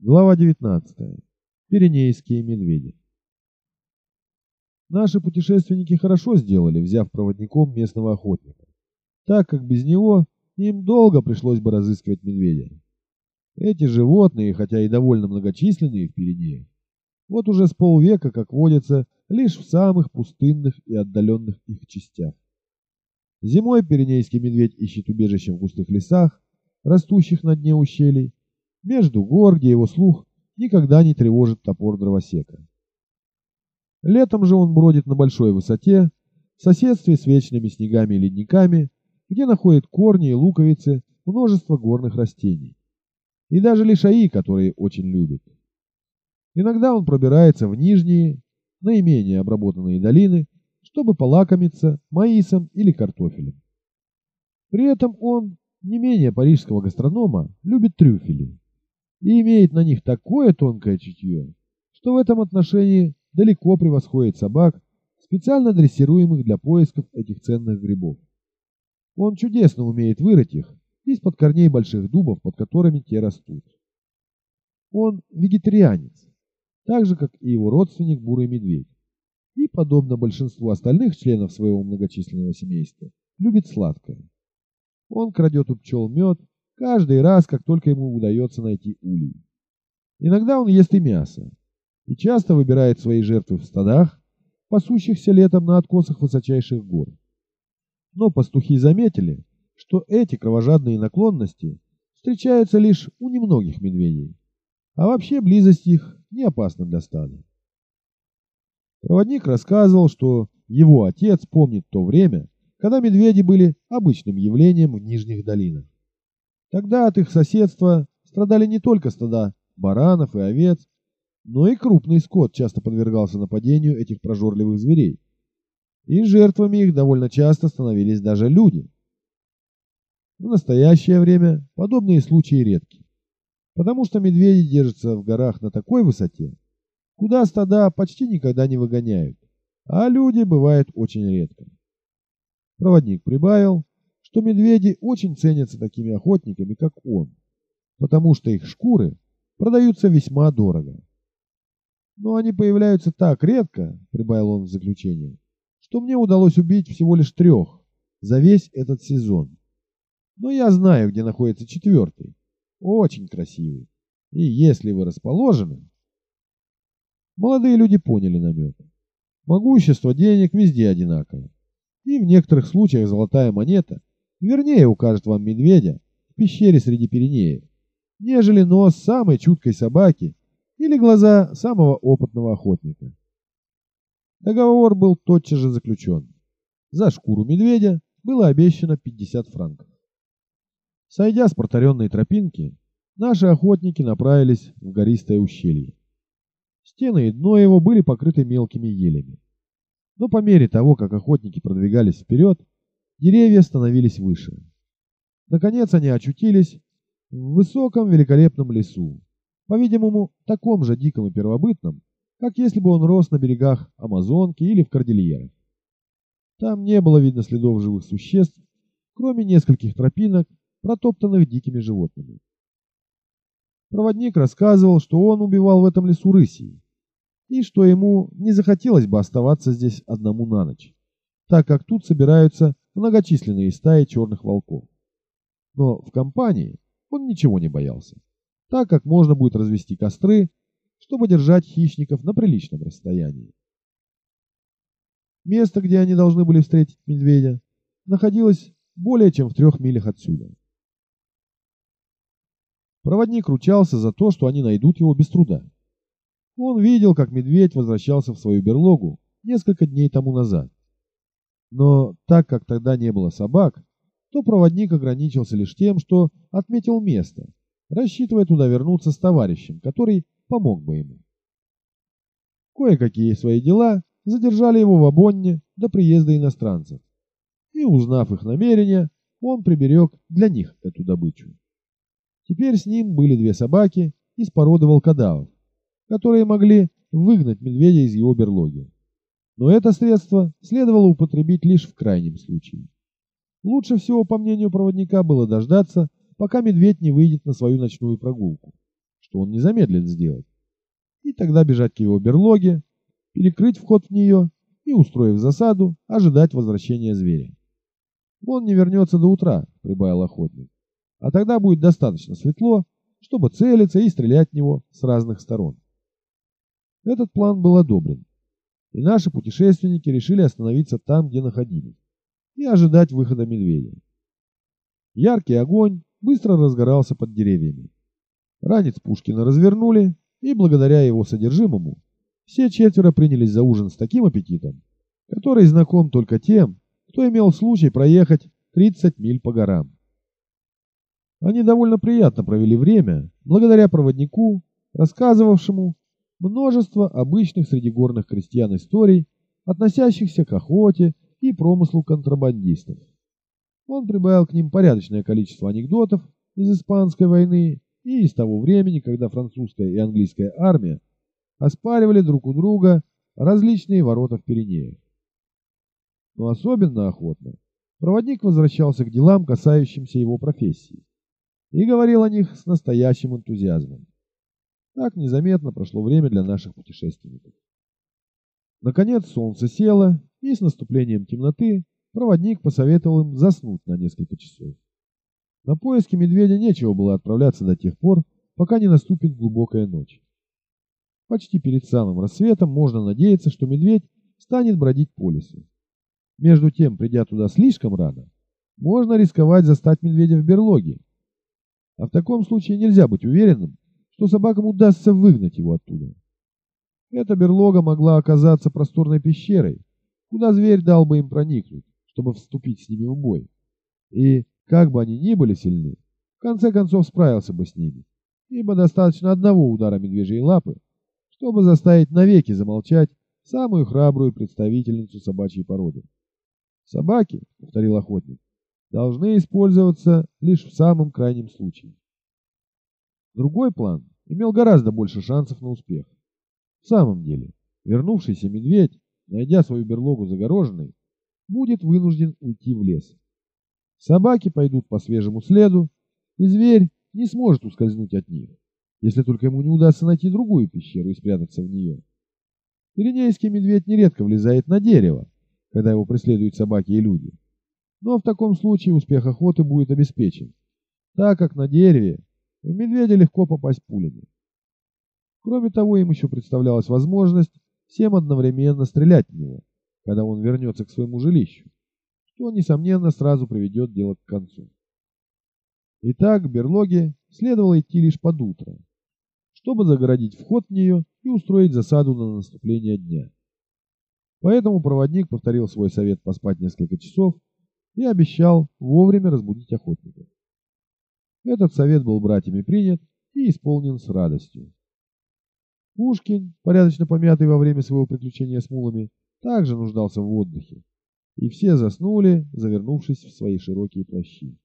Глава 19. Пиренейские медведи. Наши путешественники хорошо сделали, взяв проводником местного охотника, так как без него им долго пришлось бы разыскивать медведя. Эти животные, хотя и довольно многочисленные в Пиренеях, вот уже с полвека, как водятся, лишь в самых пустынных и отдаленных их частях. Зимой пиренейский медведь ищет убежище в густых лесах, растущих на дне ущелий, между гор, где его слух никогда не тревожит топор дровосека. Летом же он бродит на большой высоте, в соседстве с вечными снегами и ледниками, где находит корни и луковицы множество горных растений. И даже лишаи, которые очень любит. Иногда он пробирается в нижние, наименее обработанные долины, чтобы полакомиться маисом или картофелем. При этом он, не менее парижского гастронома, любит трюфели и имеет на них такое тонкое чутье, что в этом отношении далеко превосходит собак, специально дрессируемых для поисков этих ценных грибов. Он чудесно умеет вырыть их из-под корней больших дубов, под которыми те растут. Он вегетарианец, так же, как и его родственник бурый медведь, и, подобно большинству остальных членов своего многочисленного семейства, любит сладкое. Он крадет у пчел мед, Каждый раз, как только ему удается найти улей. Иногда он ест и мясо. И часто выбирает свои жертвы в стадах, пасущихся летом на откосах высочайших гор. Но пастухи заметили, что эти кровожадные наклонности встречаются лишь у немногих медведей, а вообще близость их не опасна для стада. Проводник рассказывал, что его отец помнит то время, когда медведи были обычным явлением в нижних долинах. Тогда от их соседства страдали не только стада баранов и овец, но и крупный скот часто подвергался нападению этих прожорливых зверей. И жертвами их довольно часто становились даже люди. В настоящее время подобные случаи редки, потому что медведи держатся в горах на такой высоте, куда стада почти никогда не выгоняют, а люди бывают очень редко. Проводник прибавил, что медведи очень ценятся такими охотниками, как он, потому что их шкуры продаются весьма дорого. Но они появляются так редко, прибавил он в заключение, что мне удалось убить всего лишь трех за весь этот сезон. Но я знаю, где находится четвертый. Очень красивый. И если вы расположены... Молодые люди поняли намек. Могущество денег везде одинаково. И в некоторых случаях золотая монета вернее укажет вам медведя в пещере среди Пиренеев, нежели нос самой чуткой собаки или глаза самого опытного охотника. Договор был тотчас же заключен. За шкуру медведя было обещано 50 франков. Сойдя с протаренной тропинки, наши охотники направились в гористое ущелье. Стены и дно его были покрыты мелкими елями. Но по мере того, как охотники продвигались вперед, Деревья становились выше. Наконец они очутились в высоком великолепном лесу, по-видимому, таком же диком и первобытном, как если бы он рос на берегах Амазонки или в Кордильерах. Там не было видно следов живых существ, кроме нескольких тропинок, протоптанных дикими животными. Проводник рассказывал, что он убивал в этом лесу рысей, и что ему не захотелось бы оставаться здесь одному на ночь, так как тут собираются многочисленные стаи черных волков. Но в компании он ничего не боялся, так как можно будет развести костры, чтобы держать хищников на приличном расстоянии. Место, где они должны были встретить медведя, находилось более чем в трех милях отсюда. Проводник ручался за то, что они найдут его без труда. Он видел, как медведь возвращался в свою берлогу несколько дней тому назад. Но так как тогда не было собак, то проводник ограничился лишь тем, что отметил место, рассчитывая туда вернуться с товарищем, который помог бы ему. Кое-какие свои дела задержали его в Абонне до приезда иностранцев, и, узнав их намерения, он приберег для них эту добычу. Теперь с ним были две собаки из породы волкодавов, которые могли выгнать медведя из его берлоги. Но это средство следовало употребить лишь в крайнем случае. Лучше всего, по мнению проводника, было дождаться, пока медведь не выйдет на свою ночную прогулку, что он не замедлит сделать. И тогда бежать к его берлоге, перекрыть вход в нее и, устроив засаду, ожидать возвращения зверя. Он не вернется до утра, прибавил охотник. А тогда будет достаточно светло, чтобы целиться и стрелять в него с разных сторон. Этот план был одобрен, и наши путешественники решили остановиться там, где находились, и ожидать выхода медведя. Яркий огонь быстро разгорался под деревьями. Ранец Пушкина развернули, и благодаря его содержимому все четверо принялись за ужин с таким аппетитом, который знаком только тем, кто имел случай проехать 30 миль по горам. Они довольно приятно провели время, благодаря проводнику, рассказывавшему множество обычных среди горных крестьян историй, относящихся к охоте и промыслу контрабандистов. Он прибавил к ним порядочное количество анекдотов из Испанской войны и из того времени, когда французская и английская армия оспаривали друг у друга различные ворота в Пиренеях. Но особенно охотно проводник возвращался к делам, касающимся его профессии, и говорил о них с настоящим энтузиазмом. Так незаметно прошло время для наших путешественников. Наконец солнце село, и с наступлением темноты проводник посоветовал им заснуть на несколько часов. На поиски медведя нечего было отправляться до тех пор, пока не наступит глубокая ночь. Почти перед самым рассветом можно надеяться, что медведь станет бродить по лесу. Между тем, придя туда слишком рано, можно рисковать застать медведя в берлоге. А в таком случае нельзя быть уверенным, что собакам удастся выгнать его оттуда. Эта берлога могла оказаться просторной пещерой, куда зверь дал бы им проникнуть, чтобы вступить с ними в бой. И, как бы они ни были сильны, в конце концов справился бы с ними, ибо достаточно одного удара медвежьей лапы, чтобы заставить навеки замолчать самую храбрую представительницу собачьей породы. Собаки, повторил охотник, должны использоваться лишь в самом крайнем случае. Другой план имел гораздо больше шансов на успех. В самом деле, вернувшийся медведь, найдя свою берлогу загороженной, будет вынужден уйти в лес. Собаки пойдут по свежему следу, и зверь не сможет ускользнуть от них, если только ему не удастся найти другую пещеру и спрятаться в нее. Пиренейский медведь нередко влезает на дерево, когда его преследуют собаки и люди. Но в таком случае успех охоты будет обеспечен, так как на дереве в медведя легко попасть пулями. Кроме того, им еще представлялась возможность всем одновременно стрелять в него, когда он вернется к своему жилищу, что, несомненно, сразу приведет дело к концу. Итак, берлоге следовало идти лишь под утро, чтобы загородить вход в нее и устроить засаду на наступление дня. Поэтому проводник повторил свой совет поспать несколько часов и обещал вовремя разбудить охотников. Этот совет был братьями принят и исполнен с радостью. Пушкин, порядочно помятый во время своего приключения с мулами, также нуждался в отдыхе, и все заснули, завернувшись в свои широкие плащи.